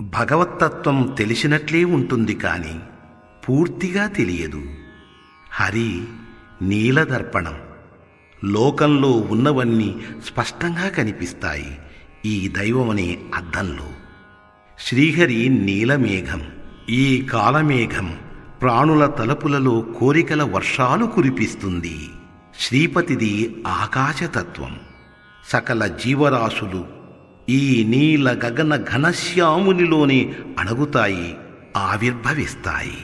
భగవత్తత్వం తెలిసినట్లే ఉంటుంది కాని పూర్తిగా తెలియదు. హరి నీలదర్పణం. లోకంలో ఉన్నవన్నీ స్పష్టంగా కనిపిస్తాయి ఈ దైవమనే అద్దంలో. శ్రీహరి నీలమేఘం ఈ కాలమేఘం ప్రాణుల తలుపులలో కోరికల వర్షాలు కురిపిస్తుంది. శ్రీపతిది ఆకాశతత్వం. సకల జీవరాశులు ఈ నీల గగన ఘనశ్యామునిలోనే అణగుతాయి ఆవిర్భవిస్తాయి.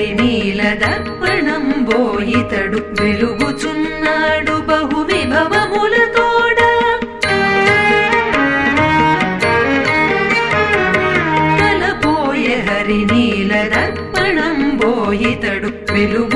కలపోయ నీల దర్పణం బోయితడు వెలుగుచున్నాడు బహు విభవములతోడ కలపోయే హరి నీల దర్పణం బోయితడు వెలుగు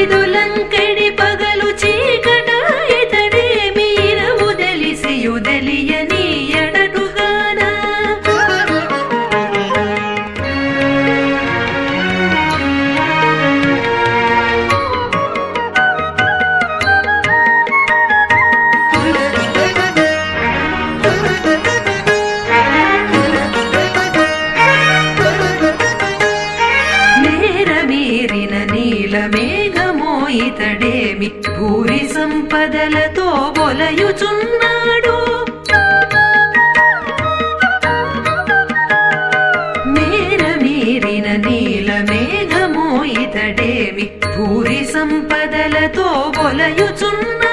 సిరిదులంకెడి పగలు చీకట ఇతడే మీరవుదలిసియుదలియని ఎడటుగాన నేర మీరిన నీల మేఘమో ఇతడేమి భూరి సంపదలతో బొలయుచున్నాడు. మేర మీరిన నీల మేఘమో ఇతడేమి భూరి సంపదలతో బొలయుచున్నాడు.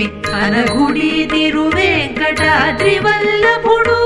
ఇతడేమి అనగుడి తిరువెంకటాద్రి వల్లభుడు ఘన